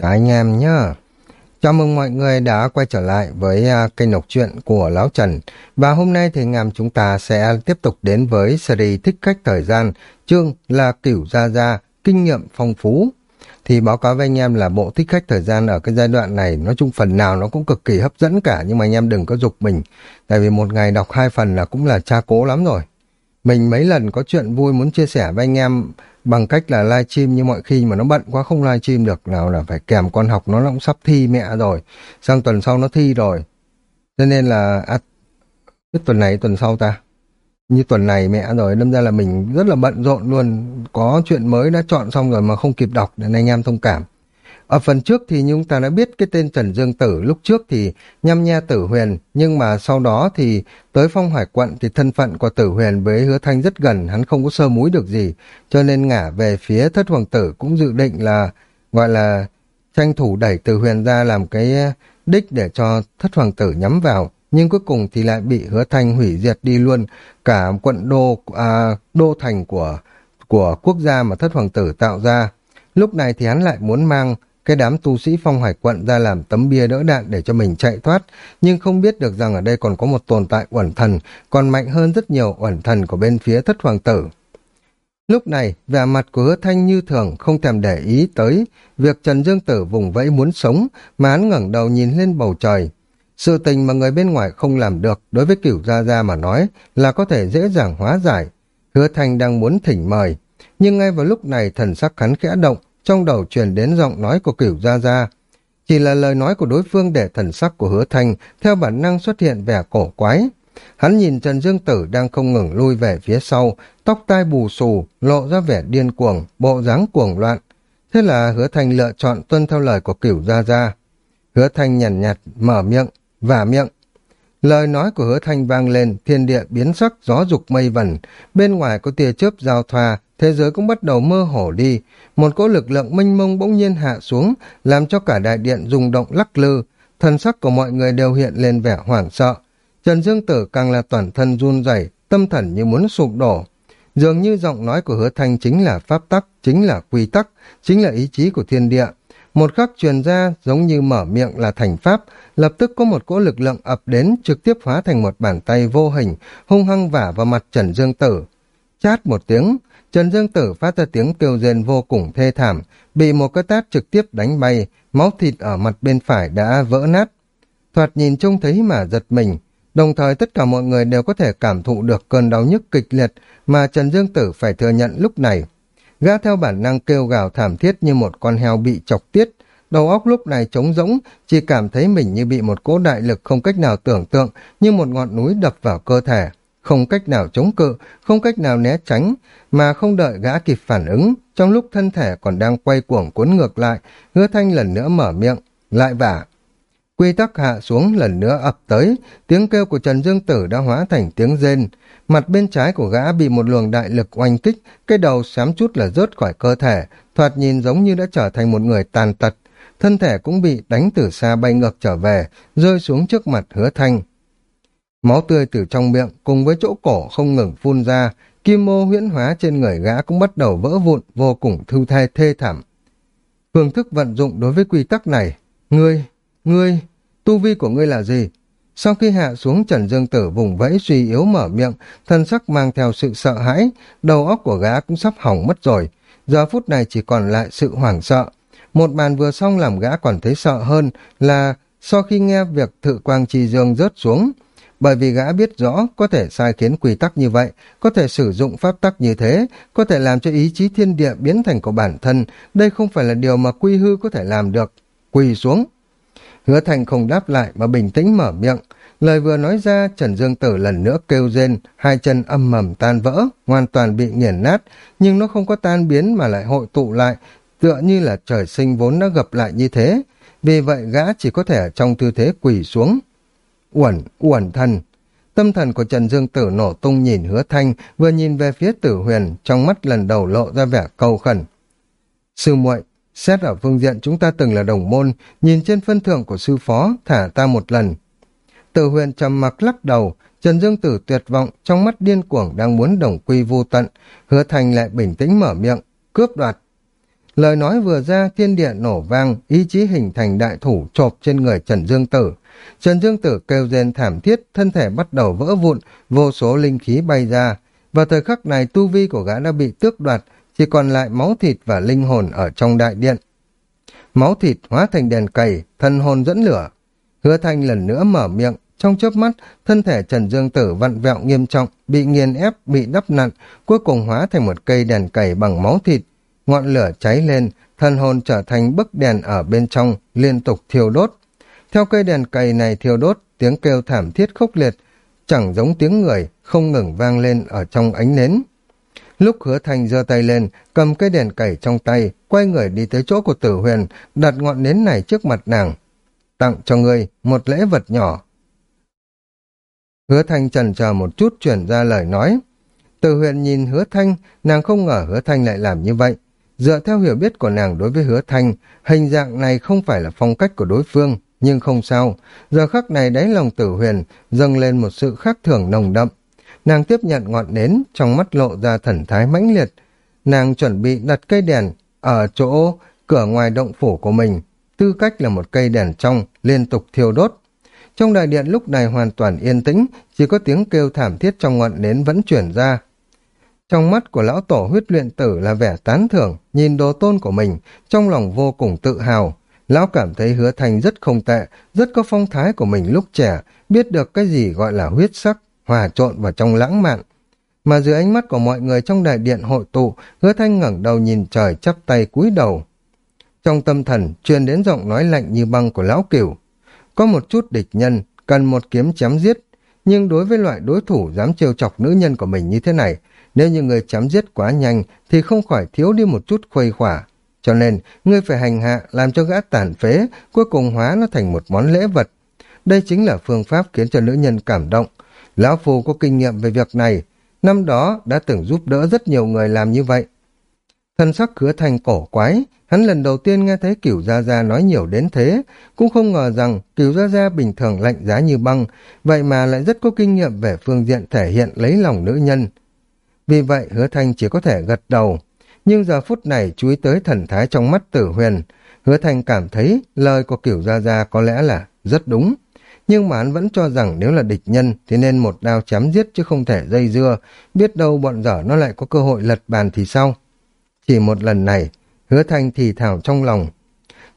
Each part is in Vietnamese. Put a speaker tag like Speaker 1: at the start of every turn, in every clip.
Speaker 1: Chào anh em nhá. Chào mừng mọi người đã quay trở lại với à, kênh đọc truyện của Lão Trần. Và hôm nay thì ngàm chúng ta sẽ tiếp tục đến với series Thích Khách Thời Gian, chương là Cửu Gia Gia, Kinh nghiệm phong phú. Thì báo cáo với anh em là bộ Thích Khách Thời Gian ở cái giai đoạn này, nói chung phần nào nó cũng cực kỳ hấp dẫn cả, nhưng mà anh em đừng có dục mình. Tại vì một ngày đọc hai phần là cũng là tra cố lắm rồi. Mình mấy lần có chuyện vui muốn chia sẻ với anh em bằng cách là live stream như mọi khi mà nó bận quá không live stream được nào là phải kèm con học nó cũng sắp thi mẹ rồi sang tuần sau nó thi rồi. Cho nên là à, cái tuần này tuần sau ta như tuần này mẹ rồi đâm ra là mình rất là bận rộn luôn. Có chuyện mới đã chọn xong rồi mà không kịp đọc nên anh em thông cảm ở phần trước thì chúng ta đã biết cái tên Trần Dương Tử lúc trước thì nhăm nha Tử Huyền, nhưng mà sau đó thì tới phong hải quận thì thân phận của Tử Huyền với hứa thanh rất gần, hắn không có sơ múi được gì, cho nên ngả về phía thất hoàng tử cũng dự định là gọi là tranh thủ đẩy Tử Huyền ra làm cái ờ, đích để cho thất hoàng tử nhắm vào. Nhưng cuối cùng thì lại bị hứa thanh hủy diệt đi luôn cả quận đô à, đô thành của của quốc gia mà thất hoàng tử tạo ra. Lúc này thì hắn lại muốn mang cái đám tu sĩ phong hải quận ra làm tấm bia đỡ đạn để cho mình chạy thoát, nhưng không biết được rằng ở đây còn có một tồn tại uẩn thần, còn mạnh hơn rất nhiều uẩn thần của bên phía thất hoàng tử. Lúc này, vẻ mặt của hứa thanh như thường không thèm để ý tới việc Trần Dương Tử vùng vẫy muốn sống, mà hắn ngẩng đầu nhìn lên bầu trời. Sự tình mà người bên ngoài không làm được đối với cửu gia gia mà nói là có thể dễ dàng hóa giải. Hứa thanh đang muốn thỉnh mời, nhưng ngay vào lúc này thần sắc hắn khẽ động, trong đầu truyền đến giọng nói của cửu gia gia. Chỉ là lời nói của đối phương để thần sắc của hứa thanh theo bản năng xuất hiện vẻ cổ quái. Hắn nhìn Trần Dương Tử đang không ngừng lui về phía sau, tóc tai bù xù, lộ ra vẻ điên cuồng, bộ dáng cuồng loạn. Thế là hứa thanh lựa chọn tuân theo lời của cửu gia gia. Hứa thanh nhàn nhạt, nhạt, mở miệng, vả miệng. Lời nói của hứa thanh vang lên, thiên địa biến sắc, gió dục mây vẩn. Bên ngoài có tia chớp giao thoa, thế giới cũng bắt đầu mơ hồ đi. Một cỗ lực lượng mênh mông bỗng nhiên hạ xuống, làm cho cả đại điện rung động lắc lư. Thần sắc của mọi người đều hiện lên vẻ hoảng sợ. Trần Dương Tử càng là toàn thân run rẩy, tâm thần như muốn sụp đổ. Dường như giọng nói của hứa thanh chính là pháp tắc, chính là quy tắc, chính là ý chí của thiên địa. Một khắc truyền ra giống như mở miệng là thành pháp, lập tức có một cỗ lực lượng ập đến trực tiếp hóa thành một bàn tay vô hình, hung hăng vả vào mặt Trần Dương Tử. Chát một tiếng, Trần Dương Tử phát ra tiếng kêu rên vô cùng thê thảm, bị một cái tát trực tiếp đánh bay, máu thịt ở mặt bên phải đã vỡ nát. Thoạt nhìn trông thấy mà giật mình, đồng thời tất cả mọi người đều có thể cảm thụ được cơn đau nhức kịch liệt mà Trần Dương Tử phải thừa nhận lúc này. Gã theo bản năng kêu gào thảm thiết như một con heo bị chọc tiết, đầu óc lúc này trống rỗng, chỉ cảm thấy mình như bị một cỗ đại lực không cách nào tưởng tượng, như một ngọn núi đập vào cơ thể không cách nào chống cự, không cách nào né tránh, mà không đợi gã kịp phản ứng, trong lúc thân thể còn đang quay cuồng cuốn ngược lại, hứa thanh lần nữa mở miệng, lại vả. Quy tắc hạ xuống lần nữa ập tới, tiếng kêu của Trần Dương Tử đã hóa thành tiếng rên. Mặt bên trái của gã bị một luồng đại lực oanh kích, cái đầu xám chút là rớt khỏi cơ thể, thoạt nhìn giống như đã trở thành một người tàn tật. Thân thể cũng bị đánh từ xa bay ngược trở về, rơi xuống trước mặt hứa thanh. Máu tươi từ trong miệng cùng với chỗ cổ không ngừng phun ra, kim mô huyễn hóa trên người gã cũng bắt đầu vỡ vụn, vô cùng thư thai thê thảm. Phương thức vận dụng đối với quy tắc này, ngươi, ngươi, tu vi của ngươi là gì? Sau khi hạ xuống Trần Dương Tử vùng vẫy suy yếu mở miệng, thân sắc mang theo sự sợ hãi, đầu óc của gã cũng sắp hỏng mất rồi. Giờ phút này chỉ còn lại sự hoảng sợ. Một màn vừa xong làm gã còn thấy sợ hơn là sau khi nghe việc thự quang trì dương rớt xuống, bởi vì gã biết rõ có thể sai khiến quy tắc như vậy, có thể sử dụng pháp tắc như thế, có thể làm cho ý chí thiên địa biến thành của bản thân, đây không phải là điều mà quy hư có thể làm được. Quỳ xuống. Hứa thành không đáp lại mà bình tĩnh mở miệng. Lời vừa nói ra, Trần Dương Tử lần nữa kêu rên, hai chân âm mầm tan vỡ, hoàn toàn bị nghiền nát, nhưng nó không có tan biến mà lại hội tụ lại, tựa như là trời sinh vốn đã gặp lại như thế. Vì vậy gã chỉ có thể ở trong tư thế quỳ xuống uẩn, uẩn thần. Tâm thần của Trần Dương Tử nổ tung nhìn hứa thanh, vừa nhìn về phía tử huyền, trong mắt lần đầu lộ ra vẻ cầu khẩn. Sư muội xét ở phương diện chúng ta từng là đồng môn, nhìn trên phân thượng của sư phó, thả ta một lần. Tử huyền trầm mặc lắc đầu, Trần Dương Tử tuyệt vọng, trong mắt điên cuồng đang muốn đồng quy vô tận, hứa thanh lại bình tĩnh mở miệng, cướp đoạt. Lời nói vừa ra, thiên địa nổ vang, ý chí hình thành đại thủ chộp trên người Trần Dương Tử. Trần Dương Tử kêu rên thảm thiết, thân thể bắt đầu vỡ vụn, vô số linh khí bay ra. Và thời khắc này tu vi của gã đã bị tước đoạt, chỉ còn lại máu thịt và linh hồn ở trong đại điện. Máu thịt hóa thành đèn cầy, thân hồn dẫn lửa. Hứa Thanh lần nữa mở miệng, trong chớp mắt, thân thể Trần Dương Tử vặn vẹo nghiêm trọng, bị nghiền ép, bị đắp nặn, cuối cùng hóa thành một cây đèn cầy bằng máu thịt. Ngọn lửa cháy lên, thân hồn trở thành bức đèn ở bên trong, liên tục thiêu đốt. Theo cây đèn cầy này thiêu đốt, tiếng kêu thảm thiết khốc liệt, chẳng giống tiếng người, không ngừng vang lên ở trong ánh nến. Lúc hứa thành giơ tay lên, cầm cây đèn cầy trong tay, quay người đi tới chỗ của tử huyền, đặt ngọn nến này trước mặt nàng. Tặng cho ngươi một lễ vật nhỏ. Hứa thanh trần chờ một chút chuyển ra lời nói. Tử huyền nhìn hứa thanh, nàng không ngờ hứa thanh lại làm như vậy. Dựa theo hiểu biết của nàng đối với hứa thanh, hình dạng này không phải là phong cách của đối phương, nhưng không sao. Giờ khắc này đáy lòng tử huyền dâng lên một sự khác thường nồng đậm. Nàng tiếp nhận ngọn nến, trong mắt lộ ra thần thái mãnh liệt. Nàng chuẩn bị đặt cây đèn ở chỗ cửa ngoài động phủ của mình, tư cách là một cây đèn trong, liên tục thiêu đốt. Trong đại điện lúc này hoàn toàn yên tĩnh, chỉ có tiếng kêu thảm thiết trong ngọn nến vẫn chuyển ra. Trong mắt của lão tổ huyết luyện tử là vẻ tán thưởng, nhìn đồ tôn của mình, trong lòng vô cùng tự hào. Lão cảm thấy hứa thành rất không tệ, rất có phong thái của mình lúc trẻ, biết được cái gì gọi là huyết sắc, hòa trộn vào trong lãng mạn. Mà dưới ánh mắt của mọi người trong đại điện hội tụ, hứa thanh ngẩng đầu nhìn trời chắp tay cúi đầu. Trong tâm thần, truyền đến giọng nói lạnh như băng của lão cửu. Có một chút địch nhân, cần một kiếm chém giết, nhưng đối với loại đối thủ dám trêu chọc nữ nhân của mình như thế này, nếu như người chém giết quá nhanh thì không khỏi thiếu đi một chút khuây khỏa. Cho nên, ngươi phải hành hạ làm cho gã tàn phế, cuối cùng hóa nó thành một món lễ vật. Đây chính là phương pháp khiến cho nữ nhân cảm động. Lão Phu có kinh nghiệm về việc này, năm đó đã từng giúp đỡ rất nhiều người làm như vậy. Thân sắc hứa thành cổ quái, hắn lần đầu tiên nghe thấy cửu gia gia nói nhiều đến thế, cũng không ngờ rằng cửu gia gia bình thường lạnh giá như băng, vậy mà lại rất có kinh nghiệm về phương diện thể hiện lấy lòng nữ nhân. Vì vậy hứa thanh chỉ có thể gật đầu, nhưng giờ phút này chú ý tới thần thái trong mắt tử huyền, hứa Thành cảm thấy lời của kiểu gia gia có lẽ là rất đúng. Nhưng mà hắn vẫn cho rằng nếu là địch nhân thì nên một đao chém giết chứ không thể dây dưa, biết đâu bọn dở nó lại có cơ hội lật bàn thì sao? Chỉ một lần này, hứa thanh thì thảo trong lòng.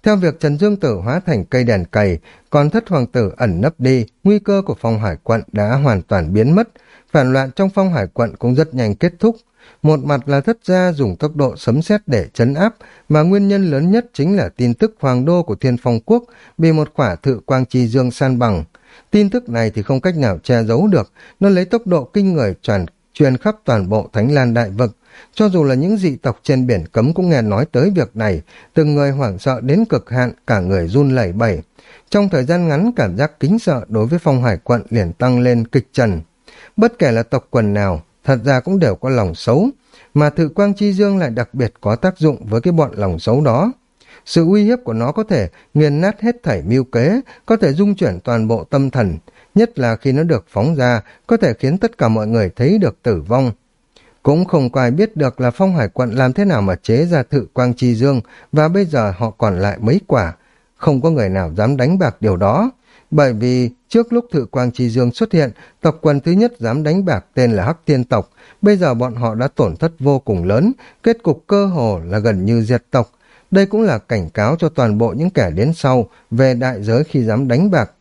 Speaker 1: Theo việc Trần Dương Tử hóa thành cây đèn cầy, còn thất hoàng tử ẩn nấp đi, nguy cơ của phong hải quận đã hoàn toàn biến mất, phản loạn trong phong hải quận cũng rất nhanh kết thúc. Một mặt là thất gia dùng tốc độ sấm sét để chấn áp, mà nguyên nhân lớn nhất chính là tin tức hoàng đô của thiên phong quốc bị một quả thự quang chi dương san bằng. Tin tức này thì không cách nào che giấu được, nó lấy tốc độ kinh người tràn truyền khắp toàn bộ Thánh Lan Đại Vực, cho dù là những dị tộc trên biển cấm cũng nghe nói tới việc này, từng người hoảng sợ đến cực hạn, cả người run lẩy bẩy. Trong thời gian ngắn, cảm giác kính sợ đối với phong hải quận liền tăng lên kịch trần. Bất kể là tộc quần nào, thật ra cũng đều có lòng xấu, mà thự quang chi dương lại đặc biệt có tác dụng với cái bọn lòng xấu đó. Sự uy hiếp của nó có thể nghiền nát hết thảy mưu kế, có thể dung chuyển toàn bộ tâm thần, nhất là khi nó được phóng ra, có thể khiến tất cả mọi người thấy được tử vong, cũng không có ai biết được là phong hải quận làm thế nào mà chế ra thự quang chi dương và bây giờ họ còn lại mấy quả. Không có người nào dám đánh bạc điều đó. Bởi vì trước lúc thự quang chi dương xuất hiện, tộc quần thứ nhất dám đánh bạc tên là Hắc Thiên tộc. Bây giờ bọn họ đã tổn thất vô cùng lớn, kết cục cơ hồ là gần như diệt tộc. Đây cũng là cảnh cáo cho toàn bộ những kẻ đến sau về đại giới khi dám đánh bạc.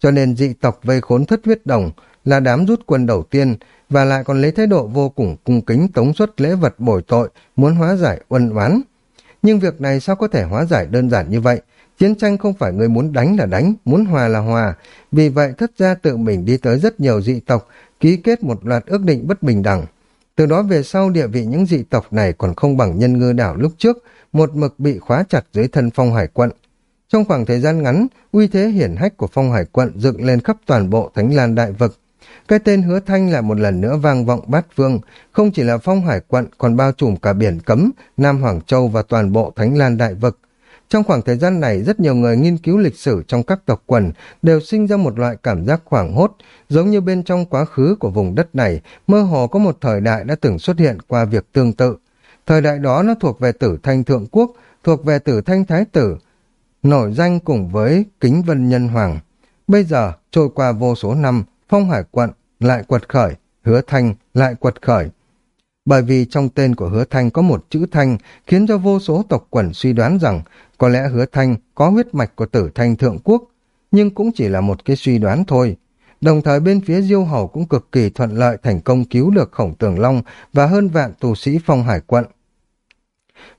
Speaker 1: Cho nên dị tộc vây khốn thất huyết đồng là đám rút quân đầu tiên, và lại còn lấy thái độ vô cùng cung kính tống xuất lễ vật bồi tội, muốn hóa giải uân oán. Nhưng việc này sao có thể hóa giải đơn giản như vậy? Chiến tranh không phải người muốn đánh là đánh, muốn hòa là hòa. Vì vậy thất gia tự mình đi tới rất nhiều dị tộc, ký kết một loạt ước định bất bình đẳng. Từ đó về sau địa vị những dị tộc này còn không bằng nhân ngư đảo lúc trước, một mực bị khóa chặt dưới thân phong hải quận. Trong khoảng thời gian ngắn, uy thế hiển hách của phong hải quận dựng lên khắp toàn bộ Thánh Lan Đại Vực, cái tên hứa thanh lại một lần nữa vang vọng bát vương. không chỉ là phong hải quận còn bao trùm cả biển cấm, Nam Hoàng Châu và toàn bộ Thánh Lan Đại Vực. Trong khoảng thời gian này, rất nhiều người nghiên cứu lịch sử trong các tộc quần đều sinh ra một loại cảm giác khoảng hốt, giống như bên trong quá khứ của vùng đất này, mơ hồ có một thời đại đã từng xuất hiện qua việc tương tự. Thời đại đó nó thuộc về tử thanh thượng quốc, thuộc về tử thanh thái tử, nổi danh cùng với kính vân nhân hoàng. Bây giờ, trôi qua vô số năm, phong hải quận lại quật khởi, hứa thanh lại quật khởi. Bởi vì trong tên của hứa thanh có một chữ thanh khiến cho vô số tộc quần suy đoán rằng có lẽ hứa thanh có huyết mạch của tử thanh thượng quốc, nhưng cũng chỉ là một cái suy đoán thôi. Đồng thời bên phía Diêu Hầu cũng cực kỳ thuận lợi thành công cứu được khổng tường long và hơn vạn tù sĩ phong hải quận.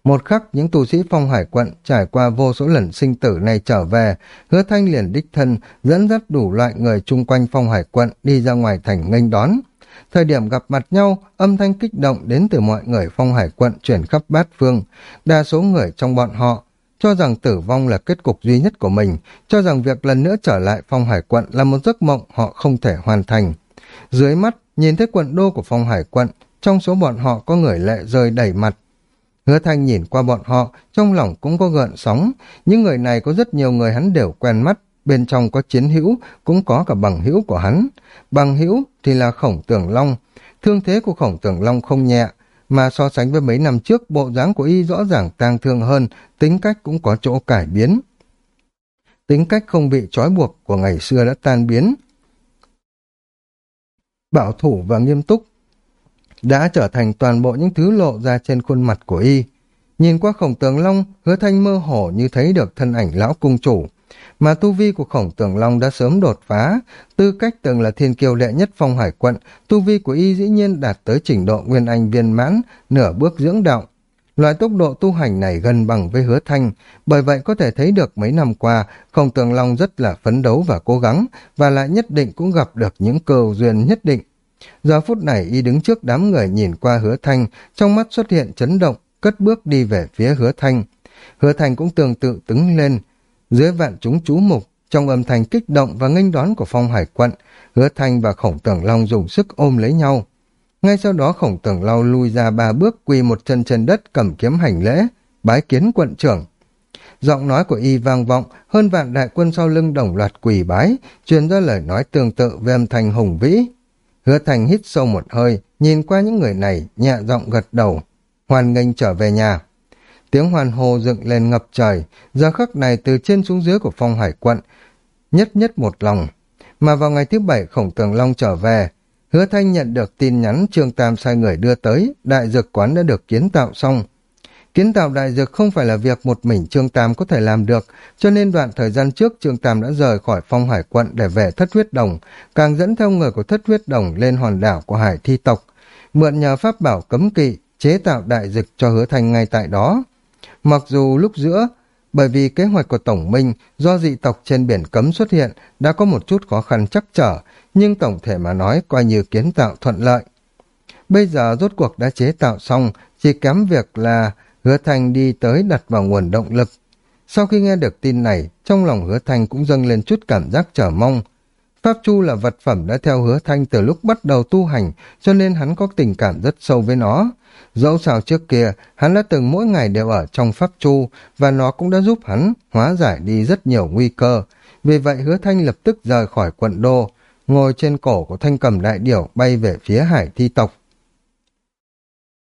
Speaker 1: Một khắc những tù sĩ phong hải quận trải qua vô số lần sinh tử này trở về, hứa thanh liền đích thân dẫn dắt đủ loại người chung quanh phong hải quận đi ra ngoài thành nghênh đón. Thời điểm gặp mặt nhau, âm thanh kích động đến từ mọi người phong hải quận chuyển khắp bát phương. Đa số người trong bọn họ cho rằng tử vong là kết cục duy nhất của mình, cho rằng việc lần nữa trở lại phong hải quận là một giấc mộng họ không thể hoàn thành. Dưới mắt, nhìn thấy quận đô của phong hải quận, trong số bọn họ có người lệ rơi đầy mặt. Hứa Thanh nhìn qua bọn họ, trong lòng cũng có gợn sóng. Những người này có rất nhiều người hắn đều quen mắt, bên trong có chiến hữu, cũng có cả bằng hữu của hắn. Bằng hữu thì là khổng tường long. Thương thế của khổng tường long không nhẹ, mà so sánh với mấy năm trước, bộ dáng của y rõ ràng tang thương hơn, tính cách cũng có chỗ cải biến. Tính cách không bị trói buộc của ngày xưa đã tan biến. Bảo thủ và nghiêm túc đã trở thành toàn bộ những thứ lộ ra trên khuôn mặt của y. Nhìn qua khổng tường long, hứa thanh mơ hồ như thấy được thân ảnh lão cung chủ. Mà tu vi của khổng tường long đã sớm đột phá, tư cách từng là thiên kiêu đệ nhất phong hải quận, tu vi của y dĩ nhiên đạt tới trình độ nguyên anh viên mãn, nửa bước dưỡng đạo. Loại tốc độ tu hành này gần bằng với hứa thanh, bởi vậy có thể thấy được mấy năm qua, khổng tường long rất là phấn đấu và cố gắng, và lại nhất định cũng gặp được những cơ duyên nhất định. Giờ phút này y đứng trước đám người nhìn qua hứa thanh, trong mắt xuất hiện chấn động, cất bước đi về phía hứa thanh. Hứa thanh cũng tương tự đứng lên, dưới vạn chúng chú mục, trong âm thanh kích động và nghênh đón của phong hải quận, hứa thanh và khổng tưởng long dùng sức ôm lấy nhau. Ngay sau đó khổng tưởng long lui ra ba bước quỳ một chân trên đất cầm kiếm hành lễ, bái kiến quận trưởng. Giọng nói của y vang vọng, hơn vạn đại quân sau lưng đồng loạt quỳ bái, truyền ra lời nói tương tự về âm thanh hùng vĩ. Hứa Thành hít sâu một hơi, nhìn qua những người này, nhẹ giọng gật đầu. Hoàn nghênh trở về nhà. Tiếng hoàn hồ dựng lên ngập trời, giờ khắc này từ trên xuống dưới của phong hải quận, nhất nhất một lòng. Mà vào ngày thứ bảy khổng tường long trở về, hứa thanh nhận được tin nhắn trương tam sai người đưa tới, đại dược quán đã được kiến tạo xong. Kiến tạo đại dược không phải là việc một mình Trương Tam có thể làm được, cho nên đoạn thời gian trước Trương Tam đã rời khỏi phong hải quận để về thất huyết đồng, càng dẫn theo người của thất huyết đồng lên hòn đảo của hải thi tộc, mượn nhờ pháp bảo cấm kỵ, chế tạo đại dược cho hứa thanh ngay tại đó. Mặc dù lúc giữa, bởi vì kế hoạch của Tổng Minh do dị tộc trên biển cấm xuất hiện đã có một chút khó khăn chắc trở, nhưng tổng thể mà nói coi như kiến tạo thuận lợi. Bây giờ rốt cuộc đã chế tạo xong, chỉ kém việc là Hứa Thanh đi tới đặt vào nguồn động lực. Sau khi nghe được tin này, trong lòng Hứa Thanh cũng dâng lên chút cảm giác chờ mong. Pháp Chu là vật phẩm đã theo Hứa Thanh từ lúc bắt đầu tu hành, cho nên hắn có tình cảm rất sâu với nó. Dẫu sao trước kia, hắn đã từng mỗi ngày đều ở trong Pháp Chu, và nó cũng đã giúp hắn hóa giải đi rất nhiều nguy cơ. Vì vậy Hứa Thanh lập tức rời khỏi quận đô, ngồi trên cổ của thanh cầm đại điểu bay về phía hải thi tộc.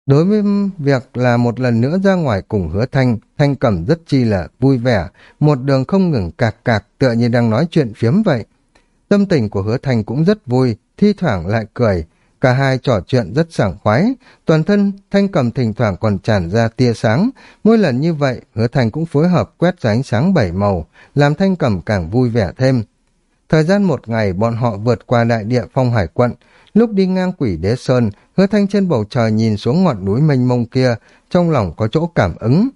Speaker 1: Đối với việc là một lần nữa ra ngoài cùng hứa thanh, thanh cẩm rất chi là vui vẻ, một đường không ngừng cạc cạc tựa như đang nói chuyện phiếm vậy. Tâm tình của hứa thanh cũng rất vui, thi thoảng lại cười, cả hai trò chuyện rất sảng khoái, toàn thân thanh cầm thỉnh thoảng còn tràn ra tia sáng, mỗi lần như vậy hứa thanh cũng phối hợp quét ra ánh sáng bảy màu, làm thanh cầm càng vui vẻ thêm. Thời gian một ngày bọn họ vượt qua đại địa phong hải quận, Lúc đi ngang quỷ đế sơn, hứa thanh trên bầu trời nhìn xuống ngọn núi mênh mông kia, trong lòng có chỗ cảm ứng.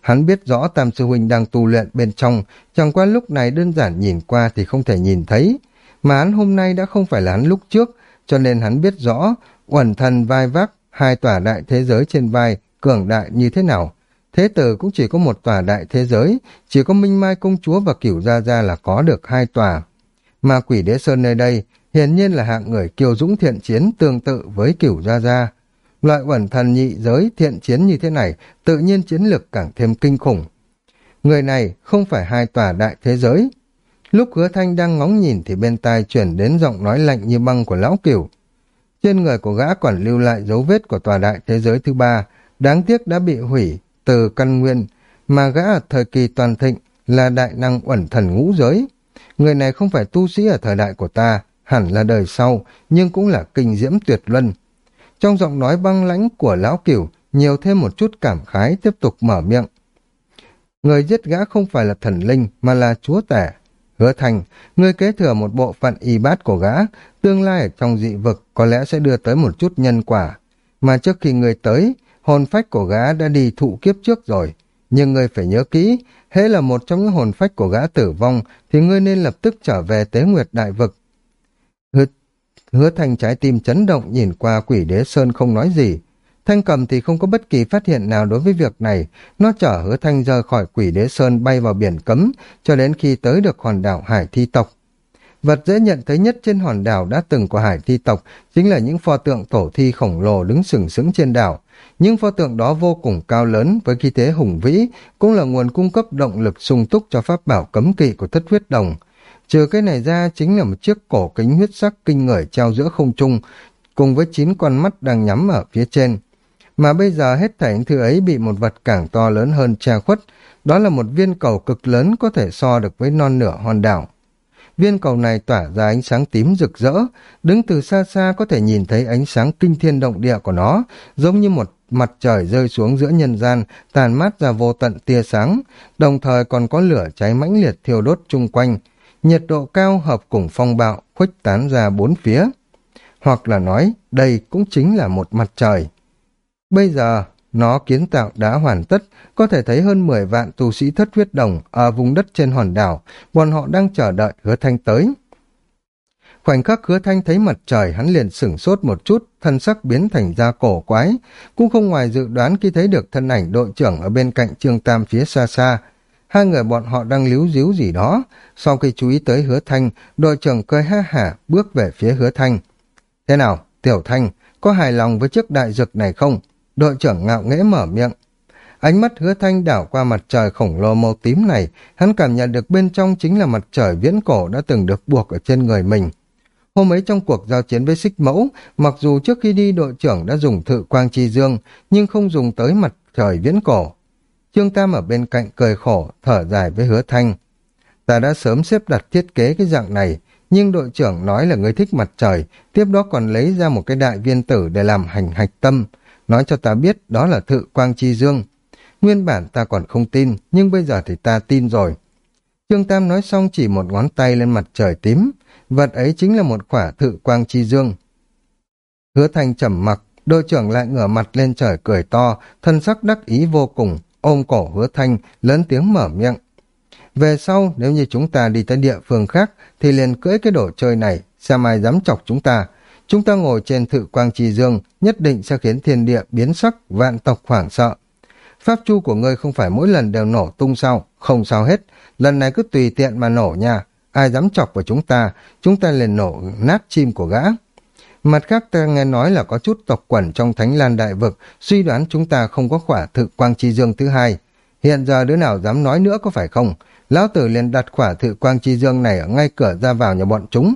Speaker 1: Hắn biết rõ Tam Sư Huynh đang tu luyện bên trong, chẳng qua lúc này đơn giản nhìn qua thì không thể nhìn thấy. Mà hắn hôm nay đã không phải là hắn lúc trước, cho nên hắn biết rõ, uẩn thần vai vác, hai tòa đại thế giới trên vai, cường đại như thế nào. Thế tử cũng chỉ có một tòa đại thế giới, chỉ có Minh Mai Công Chúa và Cửu Gia Gia là có được hai tòa. Mà quỷ đế sơn nơi đây hiển nhiên là hạng người kiêu dũng thiện chiến tương tự với cửu gia gia. Loại uẩn thần nhị giới thiện chiến như thế này, tự nhiên chiến lược càng thêm kinh khủng. Người này không phải hai tòa đại thế giới. Lúc hứa thanh đang ngóng nhìn thì bên tai chuyển đến giọng nói lạnh như băng của lão cửu. Trên người của gã còn lưu lại dấu vết của tòa đại thế giới thứ ba, đáng tiếc đã bị hủy từ căn nguyên, mà gã ở thời kỳ toàn thịnh là đại năng uẩn thần ngũ giới. Người này không phải tu sĩ ở thời đại của ta, hẳn là đời sau, nhưng cũng là kinh diễm tuyệt luân. Trong giọng nói băng lãnh của lão cửu, nhiều thêm một chút cảm khái tiếp tục mở miệng. Người giết gã không phải là thần linh, mà là chúa tể. Hứa thành, ngươi kế thừa một bộ phận y bát của gã, tương lai ở trong dị vực có lẽ sẽ đưa tới một chút nhân quả. Mà trước khi người tới, hồn phách của gã đã đi thụ kiếp trước rồi. Nhưng người phải nhớ kỹ, hễ là một trong những hồn phách của gã tử vong, thì ngươi nên lập tức trở về tế nguyệt đại vực. Hứa, hứa thành trái tim chấn động nhìn qua quỷ đế sơn không nói gì. Thanh cầm thì không có bất kỳ phát hiện nào đối với việc này, nó chở hứa thanh rời khỏi quỷ đế sơn bay vào biển cấm, cho đến khi tới được hòn đảo hải thi tộc. Vật dễ nhận thấy nhất trên hòn đảo đã từng của hải thi tộc chính là những pho tượng tổ thi khổng lồ đứng sừng sững trên đảo. Những pho tượng đó vô cùng cao lớn với khí thế hùng vĩ, cũng là nguồn cung cấp động lực sung túc cho pháp bảo cấm kỵ của thất huyết đồng. Trừ cái này ra chính là một chiếc cổ kính huyết sắc kinh người treo giữa không trung, cùng với chín con mắt đang nhắm ở phía trên. Mà bây giờ hết thảy thứ ấy bị một vật càng to lớn hơn che khuất, đó là một viên cầu cực lớn có thể so được với non nửa hòn đảo. Viên cầu này tỏa ra ánh sáng tím rực rỡ, đứng từ xa xa có thể nhìn thấy ánh sáng kinh thiên động địa của nó, giống như một mặt trời rơi xuống giữa nhân gian, tàn mát ra vô tận tia sáng, đồng thời còn có lửa cháy mãnh liệt thiêu đốt chung quanh. Nhiệt độ cao hợp cùng phong bạo, khuếch tán ra bốn phía. Hoặc là nói, đây cũng chính là một mặt trời. Bây giờ, nó kiến tạo đã hoàn tất, có thể thấy hơn 10 vạn tu sĩ thất huyết đồng ở vùng đất trên hòn đảo, bọn họ đang chờ đợi hứa thanh tới. Khoảnh khắc hứa thanh thấy mặt trời hắn liền sửng sốt một chút, thân sắc biến thành da cổ quái, cũng không ngoài dự đoán khi thấy được thân ảnh đội trưởng ở bên cạnh Trương Tam phía xa xa. Hai người bọn họ đang líu díu gì đó, sau khi chú ý tới hứa thanh, đội trưởng cười ha hả bước về phía hứa thanh. Thế nào, Tiểu Thanh, có hài lòng với chiếc đại dực này không? Đội trưởng ngạo nghễ mở miệng. Ánh mắt hứa thanh đảo qua mặt trời khổng lồ màu tím này, hắn cảm nhận được bên trong chính là mặt trời viễn cổ đã từng được buộc ở trên người mình. Hôm ấy trong cuộc giao chiến với xích mẫu, mặc dù trước khi đi đội trưởng đã dùng thự quang chi dương, nhưng không dùng tới mặt trời viễn cổ. Trương Tam ở bên cạnh cười khổ, thở dài với hứa thanh. Ta đã sớm xếp đặt thiết kế cái dạng này, nhưng đội trưởng nói là người thích mặt trời, tiếp đó còn lấy ra một cái đại viên tử để làm hành hạch tâm, nói cho ta biết đó là thự quang chi dương. Nguyên bản ta còn không tin, nhưng bây giờ thì ta tin rồi. Trương Tam nói xong chỉ một ngón tay lên mặt trời tím, vật ấy chính là một quả thự quang chi dương. Hứa Thanh trầm mặc, đội trưởng lại ngửa mặt lên trời cười to, thân sắc đắc ý vô cùng, ôm cổ hứa Thanh, lớn tiếng mở miệng. Về sau, nếu như chúng ta đi tới địa phương khác, thì liền cưỡi cái đồ chơi này, xem ai dám chọc chúng ta, Chúng ta ngồi trên thự quang trì dương, nhất định sẽ khiến thiên địa biến sắc, vạn tộc hoảng sợ. Pháp chu của ngươi không phải mỗi lần đều nổ tung sao, không sao hết, lần này cứ tùy tiện mà nổ nha, ai dám chọc vào chúng ta, chúng ta liền nổ nát chim của gã. Mặt khác ta nghe nói là có chút tộc quẩn trong Thánh Lan Đại Vực, suy đoán chúng ta không có khỏa thự quang chi dương thứ hai. Hiện giờ đứa nào dám nói nữa có phải không? Lão tử liền đặt khỏa thự quang chi dương này ở ngay cửa ra vào nhà bọn chúng.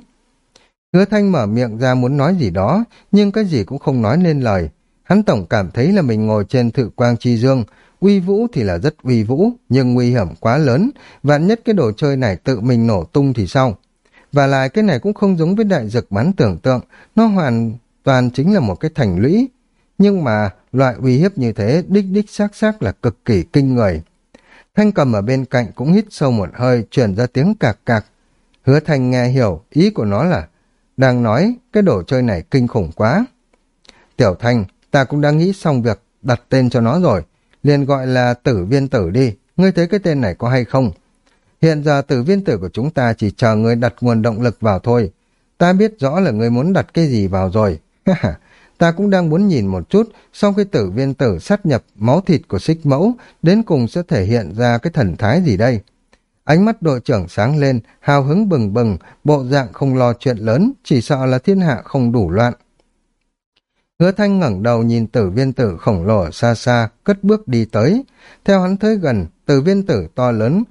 Speaker 1: Hứa Thanh mở miệng ra muốn nói gì đó, nhưng cái gì cũng không nói nên lời. Hắn tổng cảm thấy là mình ngồi trên thự quang chi dương, uy vũ thì là rất uy vũ, nhưng nguy hiểm quá lớn, vạn nhất cái đồ chơi này tự mình nổ tung thì sao? Và lại cái này cũng không giống với đại dực bắn tưởng tượng, nó hoàn toàn chính là một cái thành lũy. Nhưng mà loại uy hiếp như thế đích đích xác xác là cực kỳ kinh người. Thanh cầm ở bên cạnh cũng hít sâu một hơi, truyền ra tiếng cạc cạc. Hứa Thanh nghe hiểu, ý của nó là đang nói cái đồ chơi này kinh khủng quá. Tiểu Thanh, ta cũng đang nghĩ xong việc đặt tên cho nó rồi. liền gọi là tử viên tử đi. Ngươi thấy cái tên này có hay không? Hiện giờ tử viên tử của chúng ta chỉ chờ ngươi đặt nguồn động lực vào thôi. Ta biết rõ là ngươi muốn đặt cái gì vào rồi. ta cũng đang muốn nhìn một chút sau khi tử viên tử sát nhập máu thịt của xích mẫu đến cùng sẽ thể hiện ra cái thần thái gì đây. Ánh mắt đội trưởng sáng lên, hào hứng bừng bừng, bộ dạng không lo chuyện lớn, chỉ sợ là thiên hạ không đủ loạn. Hứa thanh ngẩng đầu nhìn tử viên tử khổng lồ xa xa, cất bước đi tới. Theo hắn tới gần, tử viên tử to lớn,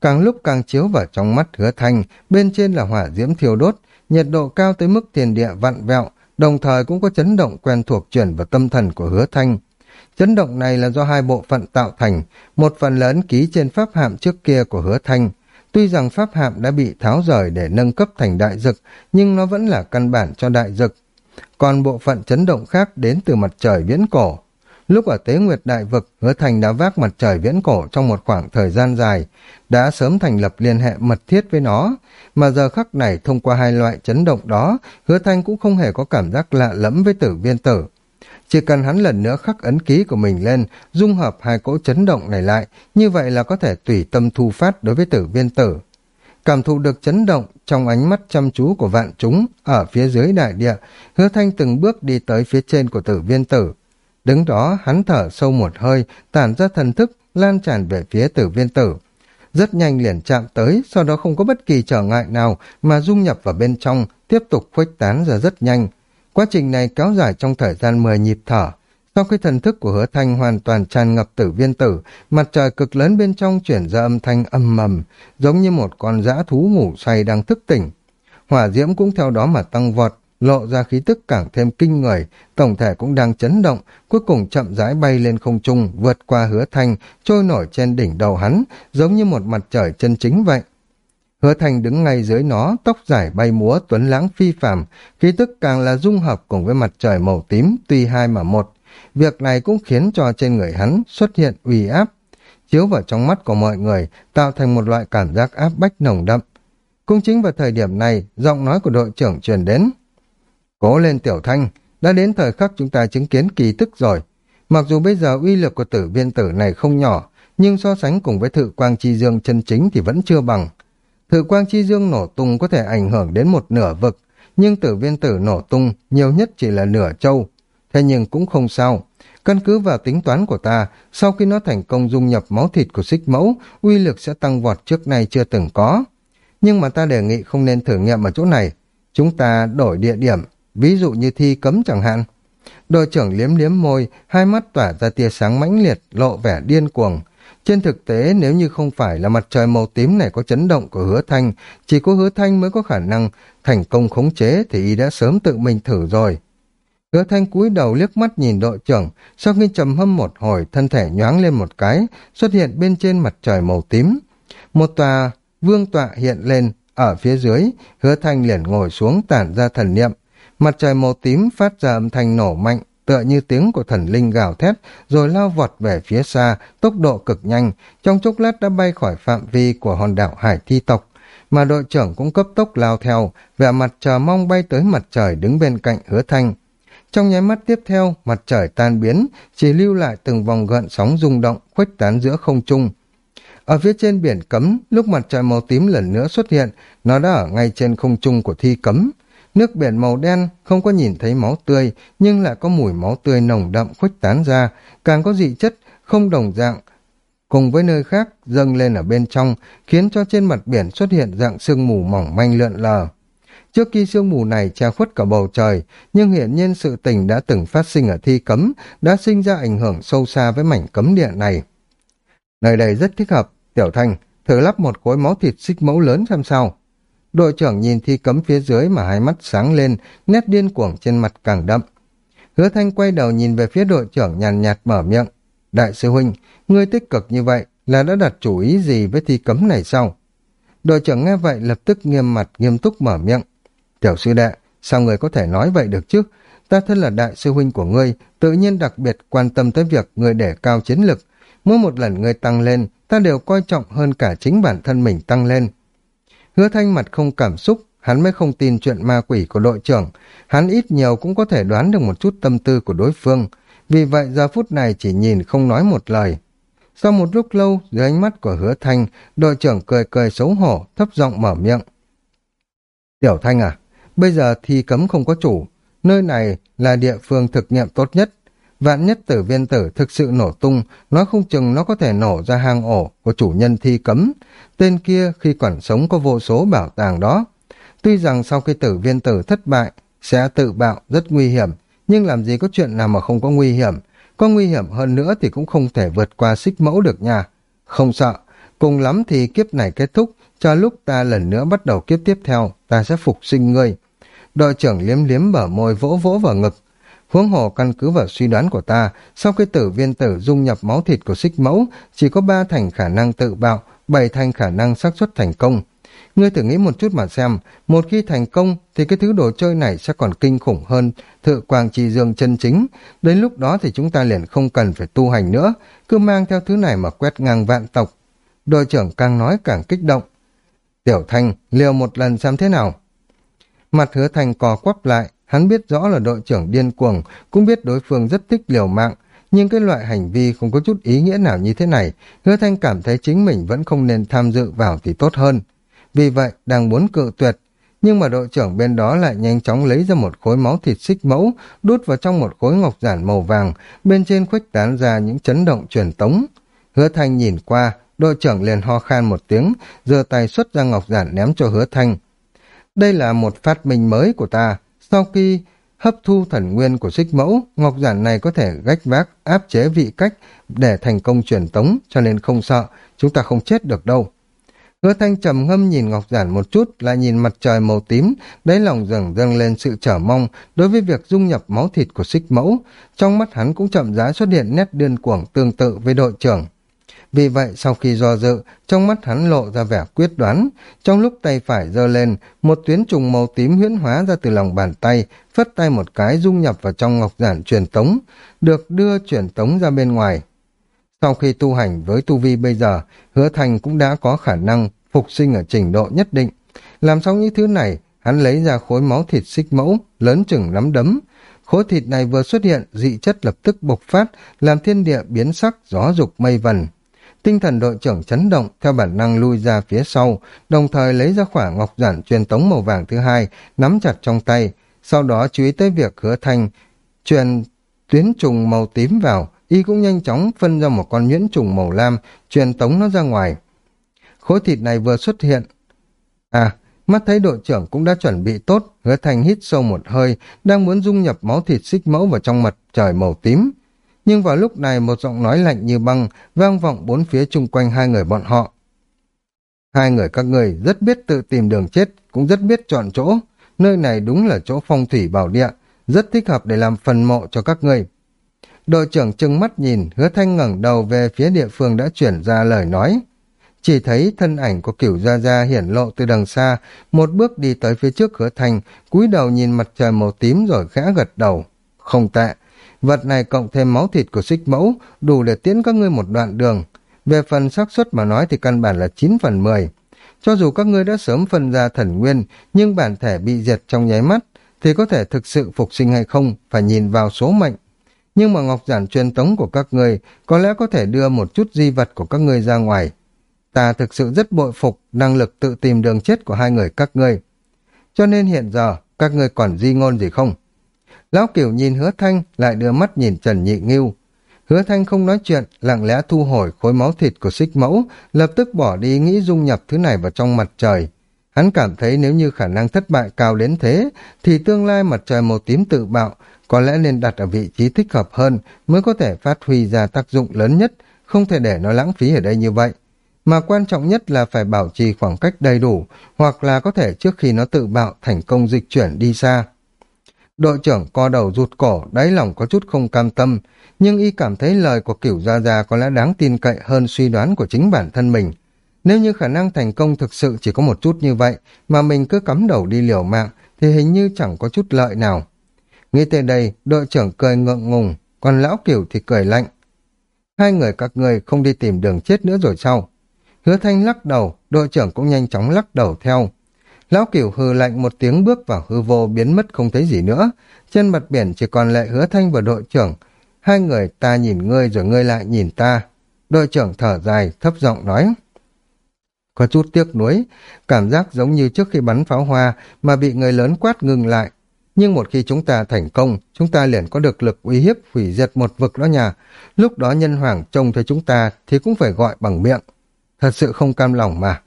Speaker 1: càng lúc càng chiếu vào trong mắt hứa thanh, bên trên là hỏa diễm thiêu đốt, nhiệt độ cao tới mức tiền địa vặn vẹo, đồng thời cũng có chấn động quen thuộc chuyển vào tâm thần của hứa thanh. Chấn động này là do hai bộ phận tạo thành, một phần lớn ký trên pháp hạm trước kia của hứa thanh. Tuy rằng pháp hạm đã bị tháo rời để nâng cấp thành đại dực, nhưng nó vẫn là căn bản cho đại dực. Còn bộ phận chấn động khác đến từ mặt trời viễn cổ. Lúc ở Tế Nguyệt Đại Vực, Hứa Thành đã vác mặt trời viễn cổ trong một khoảng thời gian dài, đã sớm thành lập liên hệ mật thiết với nó, mà giờ khắc này thông qua hai loại chấn động đó, Hứa thành cũng không hề có cảm giác lạ lẫm với tử viên tử. Chỉ cần hắn lần nữa khắc ấn ký của mình lên, dung hợp hai cỗ chấn động này lại, như vậy là có thể tùy tâm thu phát đối với tử viên tử. Cảm thụ được chấn động trong ánh mắt chăm chú của vạn chúng ở phía dưới đại địa, hứa thanh từng bước đi tới phía trên của tử viên tử. Đứng đó hắn thở sâu một hơi, tản ra thần thức, lan tràn về phía tử viên tử. Rất nhanh liền chạm tới, sau đó không có bất kỳ trở ngại nào mà dung nhập vào bên trong, tiếp tục khuếch tán ra rất nhanh. Quá trình này kéo dài trong thời gian 10 nhịp thở. Sau khi thần thức của hứa thanh hoàn toàn tràn ngập tử viên tử, mặt trời cực lớn bên trong chuyển ra âm thanh âm mầm, giống như một con dã thú ngủ say đang thức tỉnh. Hỏa diễm cũng theo đó mà tăng vọt, lộ ra khí tức càng thêm kinh người, tổng thể cũng đang chấn động, cuối cùng chậm rãi bay lên không trung, vượt qua hứa thanh, trôi nổi trên đỉnh đầu hắn, giống như một mặt trời chân chính vậy. Hứa Thành đứng ngay dưới nó, tóc dài bay múa, tuấn lãng phi phàm, khí tức càng là dung hợp cùng với mặt trời màu tím, tuy hai mà một. Việc này cũng khiến cho trên người hắn xuất hiện uy áp, chiếu vào trong mắt của mọi người, tạo thành một loại cảm giác áp bách nồng đậm. Cũng chính vào thời điểm này, giọng nói của đội trưởng truyền đến. Cố lên Tiểu Thanh, đã đến thời khắc chúng ta chứng kiến kỳ tức rồi. Mặc dù bây giờ uy lực của tử viên tử này không nhỏ, nhưng so sánh cùng với thự quang chi dương chân chính thì vẫn chưa bằng. Thử quang chi dương nổ tung có thể ảnh hưởng đến một nửa vực, nhưng tử viên tử nổ tung nhiều nhất chỉ là nửa châu. Thế nhưng cũng không sao. Căn cứ vào tính toán của ta, sau khi nó thành công dung nhập máu thịt của xích mẫu, uy lực sẽ tăng vọt trước nay chưa từng có. Nhưng mà ta đề nghị không nên thử nghiệm ở chỗ này. Chúng ta đổi địa điểm, ví dụ như thi cấm chẳng hạn. Đội trưởng liếm liếm môi, hai mắt tỏa ra tia sáng mãnh liệt, lộ vẻ điên cuồng. Trên thực tế nếu như không phải là mặt trời màu tím này có chấn động của hứa thanh, chỉ có hứa thanh mới có khả năng thành công khống chế thì y đã sớm tự mình thử rồi. Hứa thanh cúi đầu liếc mắt nhìn đội trưởng, sau khi trầm hâm một hồi thân thể nhoáng lên một cái, xuất hiện bên trên mặt trời màu tím. Một tòa vương tọa hiện lên, ở phía dưới, hứa thanh liền ngồi xuống tản ra thần niệm. Mặt trời màu tím phát ra âm thanh nổ mạnh, tựa như tiếng của thần linh gào thét, rồi lao vọt về phía xa, tốc độ cực nhanh, trong chốc lát đã bay khỏi phạm vi của hòn đảo Hải Thi tộc, mà đội trưởng cũng cấp tốc lao theo, vẻ mặt chờ mong bay tới mặt trời đứng bên cạnh hứa thanh. Trong nháy mắt tiếp theo, mặt trời tan biến, chỉ lưu lại từng vòng gợn sóng rung động, khuếch tán giữa không trung. Ở phía trên biển cấm, lúc mặt trời màu tím lần nữa xuất hiện, nó đã ở ngay trên không trung của thi cấm. Nước biển màu đen không có nhìn thấy máu tươi, nhưng lại có mùi máu tươi nồng đậm khuếch tán ra, càng có dị chất không đồng dạng. Cùng với nơi khác dâng lên ở bên trong, khiến cho trên mặt biển xuất hiện dạng sương mù mỏng manh lượn lờ. Trước khi sương mù này che khuất cả bầu trời, nhưng hiện nhiên sự tình đã từng phát sinh ở thi cấm, đã sinh ra ảnh hưởng sâu xa với mảnh cấm địa này. Nơi đây rất thích hợp, Tiểu Thanh, thử lắp một khối máu thịt xích mẫu lớn xem sao. Đội trưởng nhìn thi cấm phía dưới mà hai mắt sáng lên, nét điên cuồng trên mặt càng đậm. Hứa Thanh quay đầu nhìn về phía đội trưởng nhàn nhạt mở miệng. Đại sư huynh, ngươi tích cực như vậy là đã đặt chủ ý gì với thi cấm này sao? Đội trưởng nghe vậy lập tức nghiêm mặt nghiêm túc mở miệng. Tiểu sư đệ, sao người có thể nói vậy được chứ? Ta thân là đại sư huynh của ngươi, tự nhiên đặc biệt quan tâm tới việc người để cao chiến lực. Mỗi một lần ngươi tăng lên, ta đều coi trọng hơn cả chính bản thân mình tăng lên. Hứa thanh mặt không cảm xúc, hắn mới không tin chuyện ma quỷ của đội trưởng. Hắn ít nhiều cũng có thể đoán được một chút tâm tư của đối phương. Vì vậy giờ phút này chỉ nhìn không nói một lời. Sau một lúc lâu, dưới ánh mắt của hứa thanh, đội trưởng cười cười xấu hổ, thấp giọng mở miệng. Tiểu thanh à, bây giờ thi cấm không có chủ. Nơi này là địa phương thực nghiệm tốt nhất. Vạn nhất tử viên tử thực sự nổ tung, nói không chừng nó có thể nổ ra hang ổ của chủ nhân thi cấm. Tên kia khi còn sống có vô số bảo tàng đó. Tuy rằng sau khi tử viên tử thất bại, sẽ tự bạo rất nguy hiểm, nhưng làm gì có chuyện nào mà không có nguy hiểm. Có nguy hiểm hơn nữa thì cũng không thể vượt qua xích mẫu được nha. Không sợ, cùng lắm thì kiếp này kết thúc, cho lúc ta lần nữa bắt đầu kiếp tiếp theo, ta sẽ phục sinh ngươi. Đội trưởng liếm liếm bở môi vỗ vỗ vào ngực, Huống hồ căn cứ vào suy đoán của ta, sau khi tử viên tử dung nhập máu thịt của xích mẫu, chỉ có ba thành khả năng tự bạo, bảy thành khả năng xác suất thành công. Ngươi thử nghĩ một chút mà xem, một khi thành công thì cái thứ đồ chơi này sẽ còn kinh khủng hơn thự quang trì dương chân chính. Đến lúc đó thì chúng ta liền không cần phải tu hành nữa, cứ mang theo thứ này mà quét ngang vạn tộc. Đội trưởng càng nói càng kích động. Tiểu Thanh, liều một lần xem thế nào. Mặt hứa thành cò quắp lại, hắn biết rõ là đội trưởng điên cuồng, cũng biết đối phương rất thích liều mạng, nhưng cái loại hành vi không có chút ý nghĩa nào như thế này, hứa Thanh cảm thấy chính mình vẫn không nên tham dự vào thì tốt hơn. Vì vậy, đang muốn cự tuyệt, nhưng mà đội trưởng bên đó lại nhanh chóng lấy ra một khối máu thịt xích mẫu, đút vào trong một khối ngọc giản màu vàng, bên trên khuếch tán ra những chấn động truyền tống. Hứa Thanh nhìn qua, đội trưởng liền ho khan một tiếng, giơ tay xuất ra ngọc giản ném cho hứa Thanh. Đây là một phát minh mới của ta, sau khi hấp thu thần nguyên của xích mẫu, ngọc giản này có thể gách vác, áp chế vị cách để thành công truyền tống, cho nên không sợ, chúng ta không chết được đâu. Hứa thanh trầm ngâm nhìn Ngọc Giản một chút, lại nhìn mặt trời màu tím, đáy lòng dần dâng lên sự trở mong đối với việc dung nhập máu thịt của xích mẫu. Trong mắt hắn cũng chậm rãi xuất hiện nét điên cuồng tương tự với đội trưởng. Vì vậy, sau khi do dự, trong mắt hắn lộ ra vẻ quyết đoán. Trong lúc tay phải giơ lên, một tuyến trùng màu tím huyễn hóa ra từ lòng bàn tay, phất tay một cái dung nhập vào trong ngọc giản truyền tống, được đưa truyền tống ra bên ngoài. Sau khi tu hành với tu vi bây giờ, hứa thành cũng đã có khả năng phục sinh ở trình độ nhất định. Làm xong những thứ này, hắn lấy ra khối máu thịt xích mẫu, lớn chừng nắm đấm. Khối thịt này vừa xuất hiện, dị chất lập tức bộc phát, làm thiên địa biến sắc, gió dục mây vần. Tinh thần đội trưởng chấn động theo bản năng lui ra phía sau, đồng thời lấy ra khỏa ngọc giản truyền tống màu vàng thứ hai, nắm chặt trong tay, sau đó chú ý tới việc hứa thanh truyền tuyến trùng màu tím vào, y cũng nhanh chóng phân ra một con nhuyễn trùng màu lam, truyền tống nó ra ngoài. Khối thịt này vừa xuất hiện. À, mắt thấy đội trưởng cũng đã chuẩn bị tốt, hứa thành hít sâu một hơi, đang muốn dung nhập máu thịt xích mẫu vào trong mặt trời màu tím. Nhưng vào lúc này một giọng nói lạnh như băng vang vọng bốn phía chung quanh hai người bọn họ. Hai người các người rất biết tự tìm đường chết, cũng rất biết chọn chỗ. Nơi này đúng là chỗ phong thủy bảo địa, rất thích hợp để làm phần mộ cho các người. Đội trưởng trừng mắt nhìn, hứa thanh ngẩng đầu về phía địa phương đã chuyển ra lời nói. Chỉ thấy thân ảnh của cửu gia gia hiển lộ từ đằng xa, một bước đi tới phía trước hứa thanh, cúi đầu nhìn mặt trời màu tím rồi khẽ gật đầu. Không tệ, vật này cộng thêm máu thịt của xích mẫu, đủ để tiến các ngươi một đoạn đường. Về phần xác suất mà nói thì căn bản là 9 phần 10. Cho dù các ngươi đã sớm phân ra thần nguyên, nhưng bản thể bị diệt trong nháy mắt, thì có thể thực sự phục sinh hay không, phải nhìn vào số mệnh nhưng mà ngọc giản truyền tống của các ngươi có lẽ có thể đưa một chút di vật của các ngươi ra ngoài. Ta thực sự rất bội phục năng lực tự tìm đường chết của hai người các ngươi. Cho nên hiện giờ, các ngươi còn di ngôn gì không? Lão Kiều nhìn hứa thanh, lại đưa mắt nhìn Trần Nhị Nghiêu. Hứa thanh không nói chuyện, lặng lẽ thu hồi khối máu thịt của xích mẫu, lập tức bỏ đi nghĩ dung nhập thứ này vào trong mặt trời. Hắn cảm thấy nếu như khả năng thất bại cao đến thế, thì tương lai mặt trời màu tím tự bạo có lẽ nên đặt ở vị trí thích hợp hơn mới có thể phát huy ra tác dụng lớn nhất, không thể để nó lãng phí ở đây như vậy. Mà quan trọng nhất là phải bảo trì khoảng cách đầy đủ, hoặc là có thể trước khi nó tự bạo thành công dịch chuyển đi xa. Đội trưởng co đầu rụt cổ, đáy lòng có chút không cam tâm, nhưng y cảm thấy lời của kiểu Gia Gia có lẽ đáng tin cậy hơn suy đoán của chính bản thân mình. Nếu như khả năng thành công thực sự chỉ có một chút như vậy, mà mình cứ cắm đầu đi liều mạng, thì hình như chẳng có chút lợi nào. Nghĩ tới đây, đội trưởng cười ngượng ngùng, còn lão kiểu thì cười lạnh. Hai người các người không đi tìm đường chết nữa rồi sao? Hứa thanh lắc đầu, đội trưởng cũng nhanh chóng lắc đầu theo. Lão kiểu hư lạnh một tiếng bước vào hư vô biến mất không thấy gì nữa. Trên mặt biển chỉ còn lại hứa thanh và đội trưởng. Hai người ta nhìn ngươi rồi ngươi lại nhìn ta. Đội trưởng thở dài, thấp giọng nói. Có chút tiếc nuối, cảm giác giống như trước khi bắn pháo hoa mà bị người lớn quát ngừng lại, nhưng một khi chúng ta thành công, chúng ta liền có được lực uy hiếp hủy diệt một vực đó nhà. Lúc đó nhân hoàng trông thấy chúng ta thì cũng phải gọi bằng miệng. Thật sự không cam lòng mà.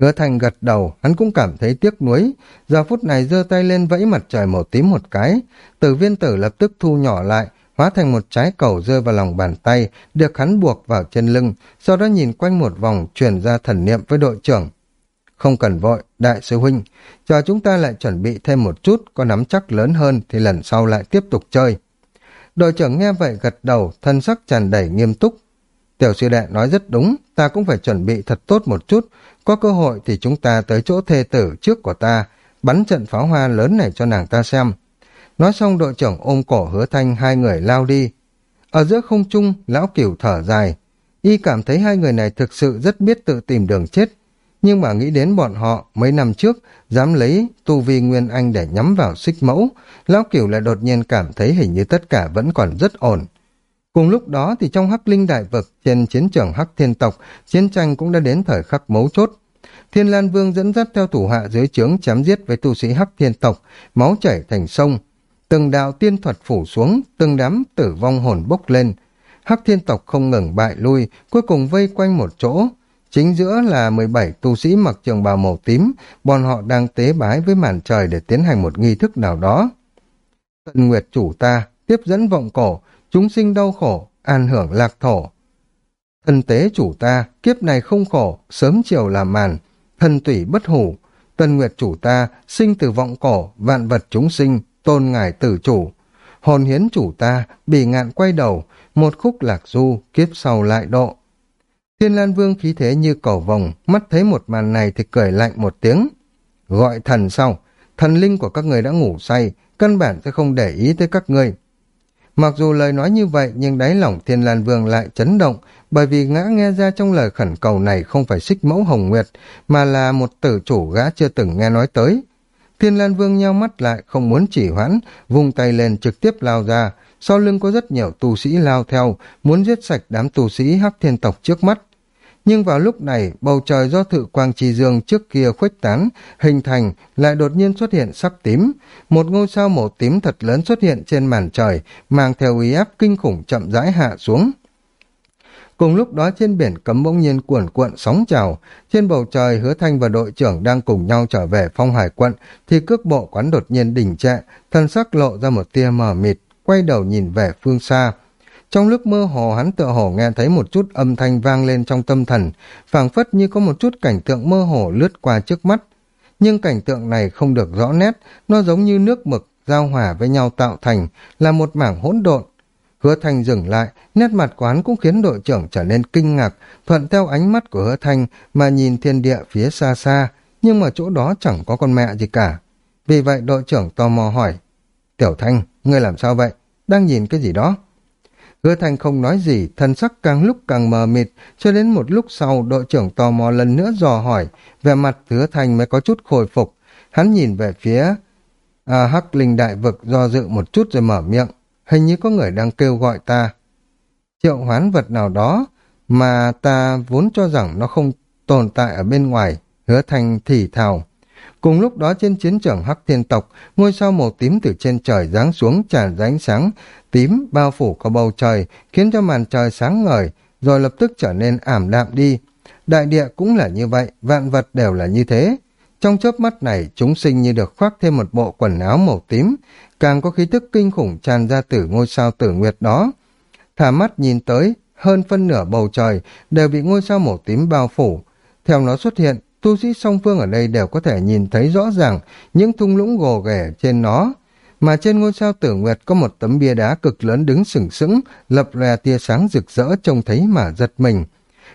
Speaker 1: Hứa thành gật đầu, hắn cũng cảm thấy tiếc nuối. Giờ phút này giơ tay lên vẫy mặt trời màu tím một cái. Tử viên tử lập tức thu nhỏ lại, hóa thành một trái cầu rơi vào lòng bàn tay, được hắn buộc vào chân lưng, sau đó nhìn quanh một vòng truyền ra thần niệm với đội trưởng. Không cần vội, đại sư huynh, chờ chúng ta lại chuẩn bị thêm một chút, có nắm chắc lớn hơn thì lần sau lại tiếp tục chơi. Đội trưởng nghe vậy gật đầu, thân sắc tràn đầy nghiêm túc. Tiểu sư đệ nói rất đúng, ta cũng phải chuẩn bị thật tốt một chút. Có cơ hội thì chúng ta tới chỗ thê tử trước của ta, bắn trận pháo hoa lớn này cho nàng ta xem. Nói xong đội trưởng ôm cổ hứa thanh hai người lao đi. Ở giữa không trung, lão cửu thở dài. Y cảm thấy hai người này thực sự rất biết tự tìm đường chết. Nhưng mà nghĩ đến bọn họ mấy năm trước dám lấy tu vi nguyên anh để nhắm vào xích mẫu, lão cửu lại đột nhiên cảm thấy hình như tất cả vẫn còn rất ổn. Cùng lúc đó thì trong Hắc Linh Đại Vực, trên chiến trường Hắc Thiên Tộc, chiến tranh cũng đã đến thời khắc mấu chốt. Thiên Lan Vương dẫn dắt theo thủ hạ dưới trướng chém giết với tu sĩ Hắc Thiên Tộc, máu chảy thành sông. Từng đạo tiên thuật phủ xuống, từng đám tử vong hồn bốc lên. Hắc Thiên Tộc không ngừng bại lui, cuối cùng vây quanh một chỗ. Chính giữa là 17 tu sĩ mặc trường bào màu tím, bọn họ đang tế bái với màn trời để tiến hành một nghi thức nào đó. Tận Nguyệt chủ ta, tiếp dẫn vọng cổ, chúng sinh đau khổ, an hưởng lạc thổ. Thân tế chủ ta, kiếp này không khổ, sớm chiều làm màn, thân tủy bất hủ. Tân Nguyệt chủ ta, sinh từ vọng cổ, vạn vật chúng sinh, tôn ngài tử chủ. Hồn hiến chủ ta, bị ngạn quay đầu, một khúc lạc du, kiếp sau lại độ. Thiên Lan Vương khí thế như cầu vòng, mắt thấy một màn này thì cười lạnh một tiếng. Gọi thần sau, thần linh của các người đã ngủ say, căn bản sẽ không để ý tới các ngươi. Mặc dù lời nói như vậy nhưng đáy lòng Thiên Lan Vương lại chấn động bởi vì ngã nghe ra trong lời khẩn cầu này không phải xích mẫu hồng nguyệt mà là một tử chủ gã chưa từng nghe nói tới. Thiên Lan Vương nheo mắt lại không muốn chỉ hoãn, vung tay lên trực tiếp lao ra, sau lưng có rất nhiều tu sĩ lao theo, muốn giết sạch đám tu sĩ hắc thiên tộc trước mắt. Nhưng vào lúc này, bầu trời do thự quang trì dương trước kia khuếch tán, hình thành, lại đột nhiên xuất hiện sắc tím. Một ngôi sao màu tím thật lớn xuất hiện trên màn trời, mang theo uy áp kinh khủng chậm rãi hạ xuống. Cùng lúc đó trên biển cấm bỗng nhiên cuộn cuộn sóng trào, trên bầu trời hứa thanh và đội trưởng đang cùng nhau trở về phong hải quận, thì cước bộ quán đột nhiên đỉnh trệ, thân sắc lộ ra một tia mờ mịt, quay đầu nhìn về phương xa. Trong lúc mơ hồ hắn tựa hồ nghe thấy một chút âm thanh vang lên trong tâm thần, phảng phất như có một chút cảnh tượng mơ hồ lướt qua trước mắt. Nhưng cảnh tượng này không được rõ nét, nó giống như nước mực giao hòa với nhau tạo thành, là một mảng hỗn độn. Hứa Thanh dừng lại, nét mặt quán cũng khiến đội trưởng trở nên kinh ngạc, thuận theo ánh mắt của Hứa Thanh mà nhìn thiên địa phía xa xa, nhưng mà chỗ đó chẳng có con mẹ gì cả. Vì vậy đội trưởng tò mò hỏi, Tiểu Thanh, ngươi làm sao vậy? Đang nhìn cái gì đó? Hứa Thanh không nói gì, thân sắc càng lúc càng mờ mịt, cho đến một lúc sau đội trưởng tò mò lần nữa dò hỏi, về mặt Hứa Thanh mới có chút khôi phục. Hắn nhìn về phía à, Hắc Linh Đại Vực do dự một chút rồi mở miệng, hình như có người đang kêu gọi ta. Triệu hoán vật nào đó mà ta vốn cho rằng nó không tồn tại ở bên ngoài, Hứa Thanh thì thào. Cùng lúc đó trên chiến trường Hắc Thiên Tộc, ngôi sao màu tím từ trên trời giáng xuống tràn ra ánh sáng, tím bao phủ có bầu trời, khiến cho màn trời sáng ngời, rồi lập tức trở nên ảm đạm đi. Đại địa cũng là như vậy, vạn vật đều là như thế. Trong chớp mắt này, chúng sinh như được khoác thêm một bộ quần áo màu tím, càng có khí tức kinh khủng tràn ra từ ngôi sao tử nguyệt đó. Thả mắt nhìn tới, hơn phân nửa bầu trời đều bị ngôi sao màu tím bao phủ. Theo nó xuất hiện, tu sĩ song phương ở đây đều có thể nhìn thấy rõ ràng những thung lũng gồ ghề trên nó. Mà trên ngôi sao tử nguyệt có một tấm bia đá cực lớn đứng sừng sững, lập lè tia sáng rực rỡ trông thấy mà giật mình.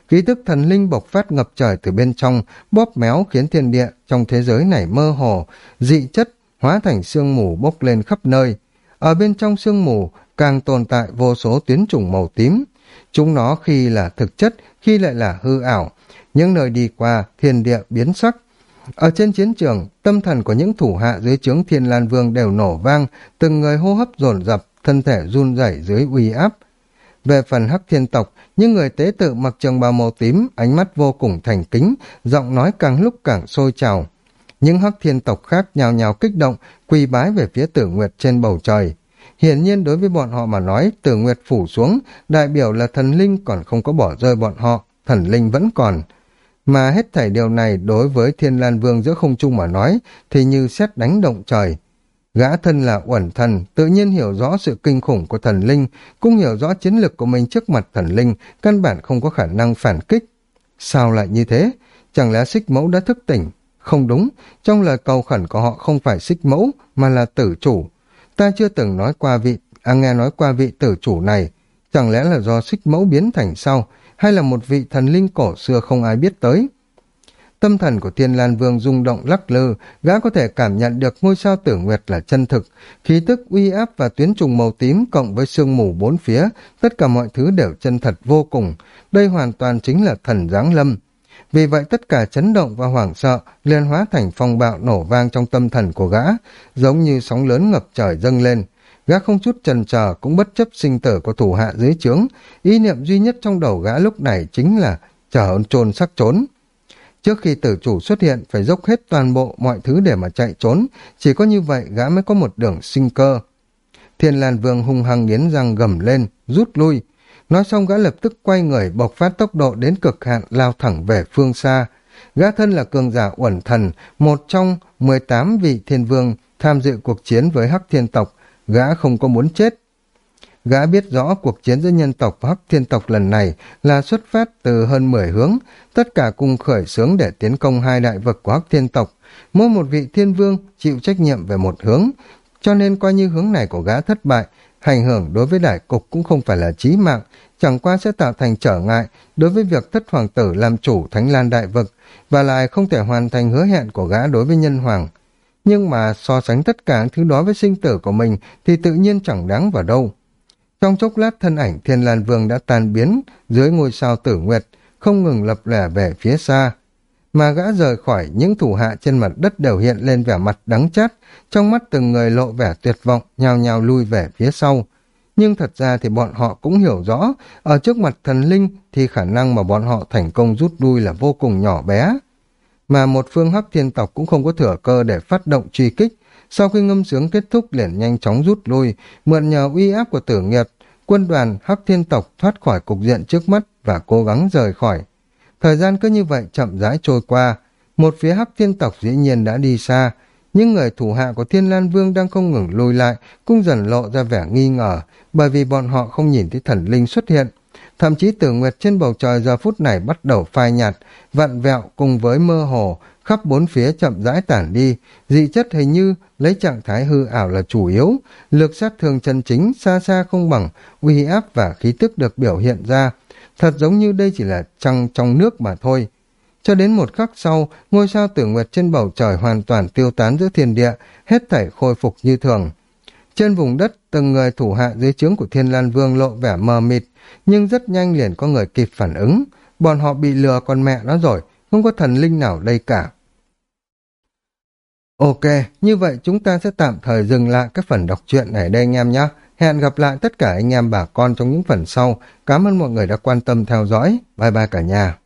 Speaker 1: Khí tức thần linh bộc phát ngập trời từ bên trong, bóp méo khiến thiên địa trong thế giới này mơ hồ, dị chất, hóa thành sương mù bốc lên khắp nơi. Ở bên trong sương mù càng tồn tại vô số tuyến trùng màu tím. Chúng nó khi là thực chất, khi lại là hư ảo, những nơi đi qua, thiên địa biến sắc. Ở trên chiến trường, tâm thần của những thủ hạ dưới trướng Thiên Lan Vương đều nổ vang, từng người hô hấp dồn dập, thân thể run rẩy dưới uy áp. Về phần hắc thiên tộc, những người tế tự mặc trường bào màu tím, ánh mắt vô cùng thành kính, giọng nói càng lúc càng sôi trào. Những hắc thiên tộc khác nhào nhào kích động, quỳ bái về phía tử nguyệt trên bầu trời. Hiển nhiên đối với bọn họ mà nói, tử nguyệt phủ xuống, đại biểu là thần linh còn không có bỏ rơi bọn họ, thần linh vẫn còn. Mà hết thảy điều này đối với Thiên Lan Vương giữa không trung mà nói thì như xét đánh động trời. Gã thân là uẩn thần, tự nhiên hiểu rõ sự kinh khủng của thần linh, cũng hiểu rõ chiến lược của mình trước mặt thần linh, căn bản không có khả năng phản kích. Sao lại như thế? Chẳng lẽ xích mẫu đã thức tỉnh? Không đúng, trong lời cầu khẩn của họ không phải xích mẫu, mà là tử chủ. Ta chưa từng nói qua vị à nghe nói qua vị tử chủ này, chẳng lẽ là do xích mẫu biến thành sau, hay là một vị thần linh cổ xưa không ai biết tới? Tâm thần của Thiên Lan Vương rung động lắc lư, gã có thể cảm nhận được ngôi sao tử nguyệt là chân thực, khí tức uy áp và tuyến trùng màu tím cộng với sương mù bốn phía, tất cả mọi thứ đều chân thật vô cùng. Đây hoàn toàn chính là thần giáng lâm. Vì vậy tất cả chấn động và hoảng sợ liền hóa thành phong bạo nổ vang trong tâm thần của gã, giống như sóng lớn ngập trời dâng lên. Gã không chút chần chờ cũng bất chấp sinh tử của thủ hạ dưới trướng, ý niệm duy nhất trong đầu gã lúc này chính là chờ ơn trôn sắc trốn. Trước khi tử chủ xuất hiện phải dốc hết toàn bộ mọi thứ để mà chạy trốn, chỉ có như vậy gã mới có một đường sinh cơ. Thiên Lan Vương hung hăng nghiến răng gầm lên, rút lui. Nói xong gã lập tức quay người bộc phát tốc độ đến cực hạn lao thẳng về phương xa. Gã thân là cường giả uẩn thần, một trong 18 vị thiên vương tham dự cuộc chiến với Hắc Thiên Tộc. Gã không có muốn chết, Gã biết rõ cuộc chiến giữa nhân tộc và hắc thiên tộc lần này là xuất phát từ hơn 10 hướng, tất cả cùng khởi xướng để tiến công hai đại vực của hắc thiên tộc. Mỗi một vị thiên vương chịu trách nhiệm về một hướng, cho nên coi như hướng này của gã thất bại, hành hưởng đối với đại cục cũng không phải là chí mạng, chẳng qua sẽ tạo thành trở ngại đối với việc thất hoàng tử làm chủ thánh lan đại vực, và lại không thể hoàn thành hứa hẹn của gã đối với nhân hoàng. Nhưng mà so sánh tất cả thứ đó với sinh tử của mình thì tự nhiên chẳng đáng vào đâu. Trong chốc lát thân ảnh Thiên Lan Vương đã tan biến dưới ngôi sao tử nguyệt, không ngừng lập lẻ về phía xa. Mà gã rời khỏi những thủ hạ trên mặt đất đều hiện lên vẻ mặt đắng chát, trong mắt từng người lộ vẻ tuyệt vọng, nhào nhào lui về phía sau. Nhưng thật ra thì bọn họ cũng hiểu rõ, ở trước mặt thần linh thì khả năng mà bọn họ thành công rút lui là vô cùng nhỏ bé. Mà một phương hắc thiên tộc cũng không có thừa cơ để phát động truy kích, sau khi ngâm sướng kết thúc liền nhanh chóng rút lui, mượn nhờ uy áp của tử nghiệp, quân đoàn Hắc Thiên Tộc thoát khỏi cục diện trước mắt và cố gắng rời khỏi. Thời gian cứ như vậy chậm rãi trôi qua, một phía Hắc Thiên Tộc dĩ nhiên đã đi xa, những người thủ hạ của Thiên Lan Vương đang không ngừng lùi lại, cũng dần lộ ra vẻ nghi ngờ, bởi vì bọn họ không nhìn thấy thần linh xuất hiện. Thậm chí tử nguyệt trên bầu trời giờ phút này bắt đầu phai nhạt, vặn vẹo cùng với mơ hồ, khắp bốn phía chậm rãi tản đi, dị chất hình như lấy trạng thái hư ảo là chủ yếu, lực sát thương chân chính xa xa không bằng, uy áp và khí tức được biểu hiện ra, thật giống như đây chỉ là trăng trong nước mà thôi. Cho đến một khắc sau, ngôi sao tử nguyệt trên bầu trời hoàn toàn tiêu tán giữa thiên địa, hết thảy khôi phục như thường. Trên vùng đất, từng người thủ hạ dưới trướng của Thiên Lan Vương lộ vẻ mờ mịt, nhưng rất nhanh liền có người kịp phản ứng. Bọn họ bị lừa con mẹ nó rồi, không có thần linh nào đây cả. Ok, như vậy chúng ta sẽ tạm thời dừng lại các phần đọc truyện này đây anh em nhé. Hẹn gặp lại tất cả anh em bà con trong những phần sau. Cảm ơn mọi người đã quan tâm theo dõi. Bye bye cả nhà.